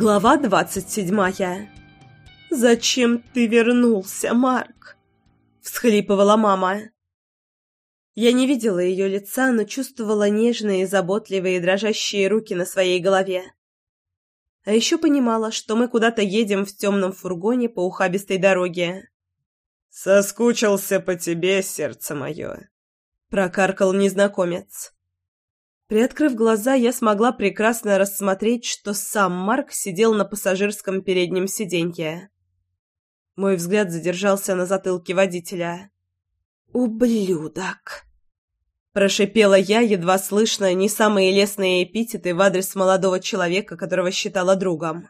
Глава двадцать седьмая. «Зачем ты вернулся, Марк?» — всхлипывала мама. Я не видела ее лица, но чувствовала нежные, заботливые, дрожащие руки на своей голове. А еще понимала, что мы куда-то едем в темном фургоне по ухабистой дороге. «Соскучился по тебе, сердце мое», — прокаркал незнакомец. Приоткрыв глаза, я смогла прекрасно рассмотреть, что сам Марк сидел на пассажирском переднем сиденье. Мой взгляд задержался на затылке водителя. «Ублюдок!» Прошипела я, едва слышно, не самые лестные эпитеты в адрес молодого человека, которого считала другом.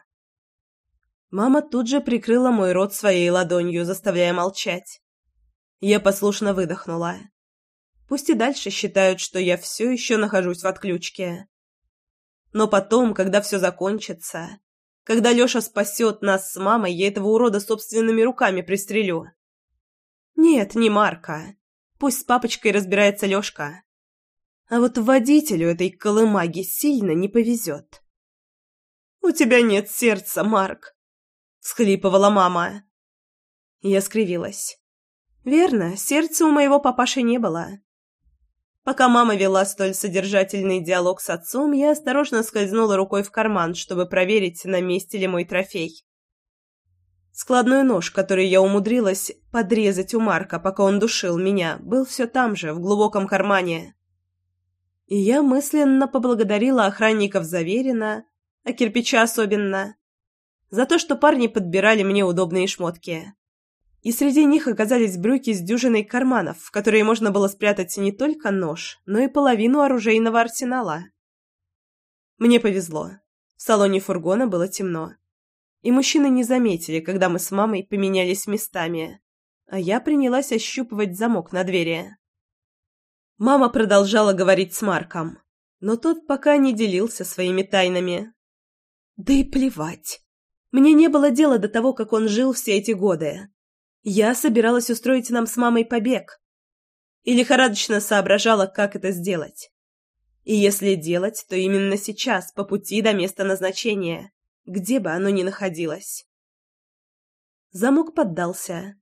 Мама тут же прикрыла мой рот своей ладонью, заставляя молчать. Я послушно выдохнула. Пусть и дальше считают, что я все еще нахожусь в отключке. Но потом, когда все закончится, когда Леша спасет нас с мамой, я этого урода собственными руками пристрелю. Нет, не Марка. Пусть с папочкой разбирается Лешка. А вот водителю этой колымаги сильно не повезет. «У тебя нет сердца, Марк», — всхлипывала мама. Я скривилась. «Верно, сердца у моего папаши не было. Пока мама вела столь содержательный диалог с отцом, я осторожно скользнула рукой в карман, чтобы проверить, на месте ли мой трофей. Складной нож, который я умудрилась подрезать у Марка, пока он душил меня, был все там же, в глубоком кармане. И я мысленно поблагодарила охранников заверенно, а кирпича особенно, за то, что парни подбирали мне удобные шмотки и среди них оказались брюки с дюжиной карманов, в которые можно было спрятать не только нож, но и половину оружейного арсенала. Мне повезло. В салоне фургона было темно. И мужчины не заметили, когда мы с мамой поменялись местами, а я принялась ощупывать замок на двери. Мама продолжала говорить с Марком, но тот пока не делился своими тайнами. Да и плевать. Мне не было дела до того, как он жил все эти годы. Я собиралась устроить нам с мамой побег. И лихорадочно соображала, как это сделать. И если делать, то именно сейчас, по пути до места назначения, где бы оно ни находилось. Замок поддался.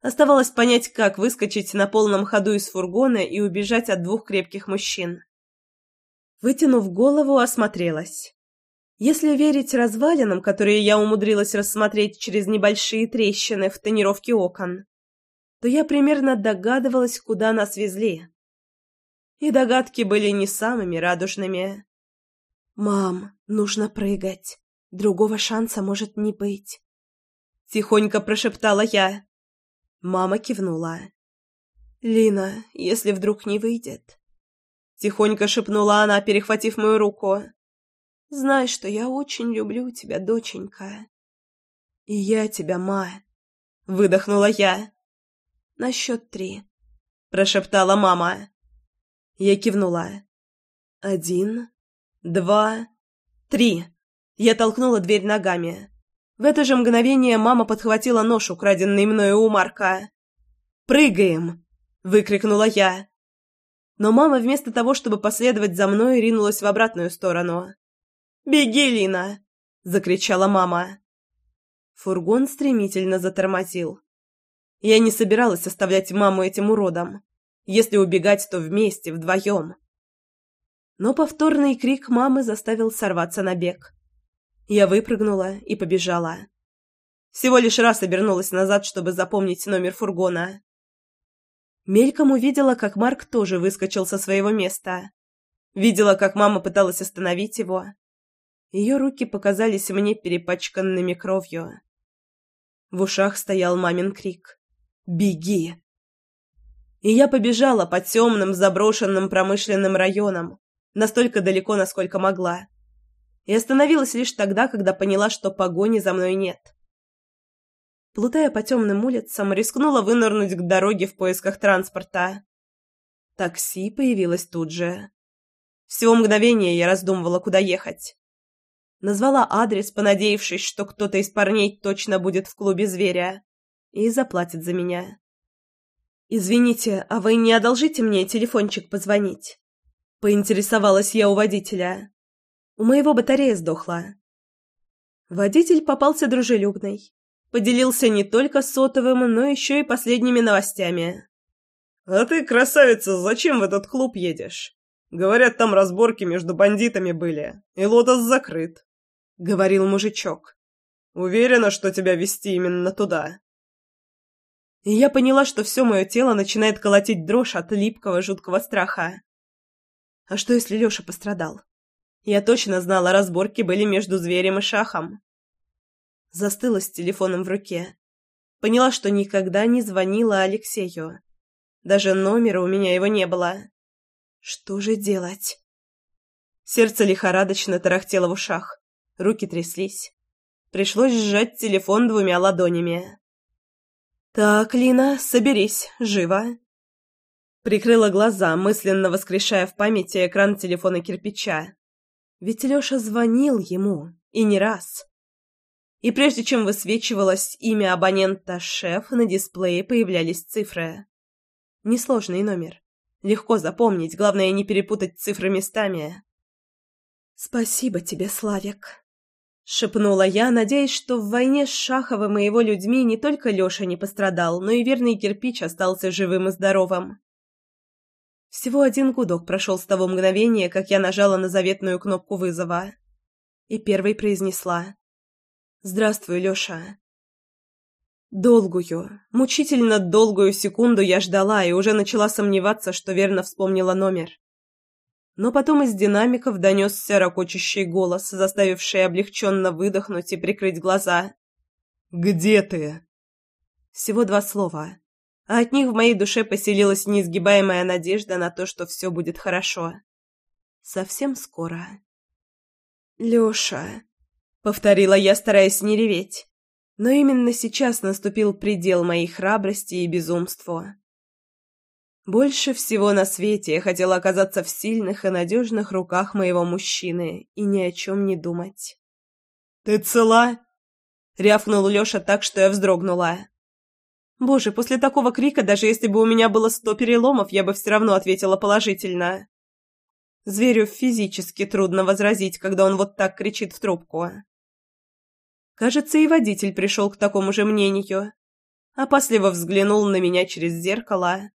Оставалось понять, как выскочить на полном ходу из фургона и убежать от двух крепких мужчин. Вытянув голову, осмотрелась. Если верить развалинам, которые я умудрилась рассмотреть через небольшие трещины в тонировке окон, то я примерно догадывалась, куда нас везли. И догадки были не самыми радужными. «Мам, нужно прыгать. Другого шанса может не быть», — тихонько прошептала я. Мама кивнула. «Лина, если вдруг не выйдет...» Тихонько шепнула она, перехватив мою руку. Знай, что я очень люблю тебя, доченька. И я тебя, ма. Выдохнула я. На счет три. Прошептала мама. Я кивнула. Один, два, три. Я толкнула дверь ногами. В это же мгновение мама подхватила нож, украденный мною у Марка. «Прыгаем!» — выкрикнула я. Но мама вместо того, чтобы последовать за мной, ринулась в обратную сторону. «Беги, Лина!» — закричала мама. Фургон стремительно затормозил. Я не собиралась оставлять маму этим уродом. Если убегать, то вместе, вдвоем. Но повторный крик мамы заставил сорваться на бег. Я выпрыгнула и побежала. Всего лишь раз обернулась назад, чтобы запомнить номер фургона. Мельком увидела, как Марк тоже выскочил со своего места. Видела, как мама пыталась остановить его. Ее руки показались мне перепачканными кровью. В ушах стоял мамин крик «Беги!». И я побежала по темным заброшенным промышленным районам, настолько далеко, насколько могла. И остановилась лишь тогда, когда поняла, что погони за мной нет. Плутая по темным улицам, рискнула вынырнуть к дороге в поисках транспорта. Такси появилось тут же. Всего мгновения я раздумывала, куда ехать. Назвала адрес, понадеявшись, что кто-то из парней точно будет в клубе зверя и заплатит за меня. «Извините, а вы не одолжите мне телефончик позвонить?» Поинтересовалась я у водителя. «У моего батарея сдохла». Водитель попался дружелюбный. Поделился не только сотовым, но еще и последними новостями. «А ты, красавица, зачем в этот клуб едешь? Говорят, там разборки между бандитами были, и лотос закрыт», — говорил мужичок. «Уверена, что тебя вести именно туда». И я поняла, что все мое тело начинает колотить дрожь от липкого жуткого страха. А что, если Леша пострадал? Я точно знала, разборки были между зверем и шахом. Застыла с телефоном в руке. Поняла, что никогда не звонила Алексею. Даже номера у меня его не было. Что же делать? Сердце лихорадочно тарахтело в ушах. Руки тряслись. Пришлось сжать телефон двумя ладонями. «Так, Лина, соберись, живо!» Прикрыла глаза, мысленно воскрешая в памяти экран телефона кирпича. Ведь Леша звонил ему, и не раз. И прежде чем высвечивалось имя абонента «Шеф», на дисплее появлялись цифры. Несложный номер. Легко запомнить, главное не перепутать цифры местами. «Спасибо тебе, Славик», — шепнула я, надеясь, что в войне с Шаховым и его людьми не только Леша не пострадал, но и верный кирпич остался живым и здоровым. Всего один гудок прошел с того мгновения, как я нажала на заветную кнопку вызова. И первой произнесла «Здравствуй, Леша». Долгую, мучительно долгую секунду я ждала и уже начала сомневаться, что верно вспомнила номер. Но потом из динамиков донесся ракочущий голос, заставивший облегченно выдохнуть и прикрыть глаза. «Где ты?» Всего два слова, а от них в моей душе поселилась неизгибаемая надежда на то, что все будет хорошо. Совсем скоро. «Леша», — повторила я, стараясь не реветь. Но именно сейчас наступил предел моей храбрости и безумству. Больше всего на свете я хотела оказаться в сильных и надежных руках моего мужчины и ни о чем не думать. «Ты цела?» — рявкнул Леша так, что я вздрогнула. Боже, после такого крика, даже если бы у меня было сто переломов, я бы все равно ответила положительно. Зверю физически трудно возразить, когда он вот так кричит в трубку. Кажется, и водитель пришел к такому же мнению. Опасливо взглянул на меня через зеркало.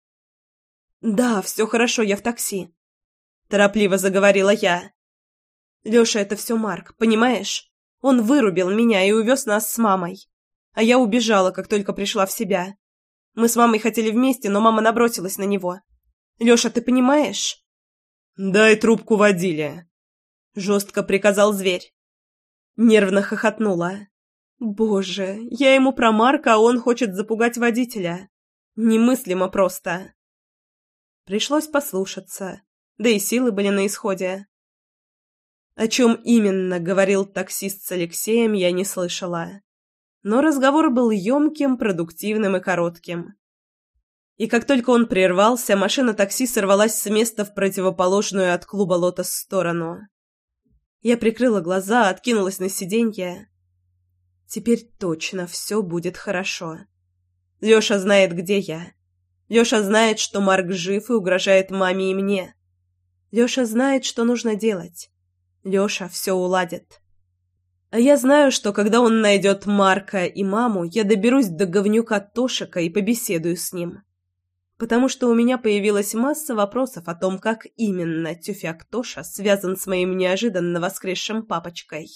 «Да, все хорошо, я в такси», — торопливо заговорила я. «Леша, это все Марк, понимаешь? Он вырубил меня и увез нас с мамой. А я убежала, как только пришла в себя. Мы с мамой хотели вместе, но мама набросилась на него. Леша, ты понимаешь?» «Дай трубку водиле», — жестко приказал зверь. Нервно хохотнула. Боже, я ему про Марка, а он хочет запугать водителя. Немыслимо просто. Пришлось послушаться, да и силы были на исходе. О чем именно говорил таксист с Алексеем, я не слышала. Но разговор был емким, продуктивным и коротким. И как только он прервался, машина такси сорвалась с места в противоположную от клуба «Лотос» сторону. Я прикрыла глаза, откинулась на сиденье Теперь точно все будет хорошо. Лёша знает, где я. Лёша знает, что Марк жив и угрожает маме и мне. Лёша знает, что нужно делать. Лёша все уладит. А я знаю, что когда он найдет Марка и маму, я доберусь до говнюка Тошика и побеседую с ним. Потому что у меня появилась масса вопросов о том, как именно тюфяк Тоша связан с моим неожиданно воскресшим папочкой.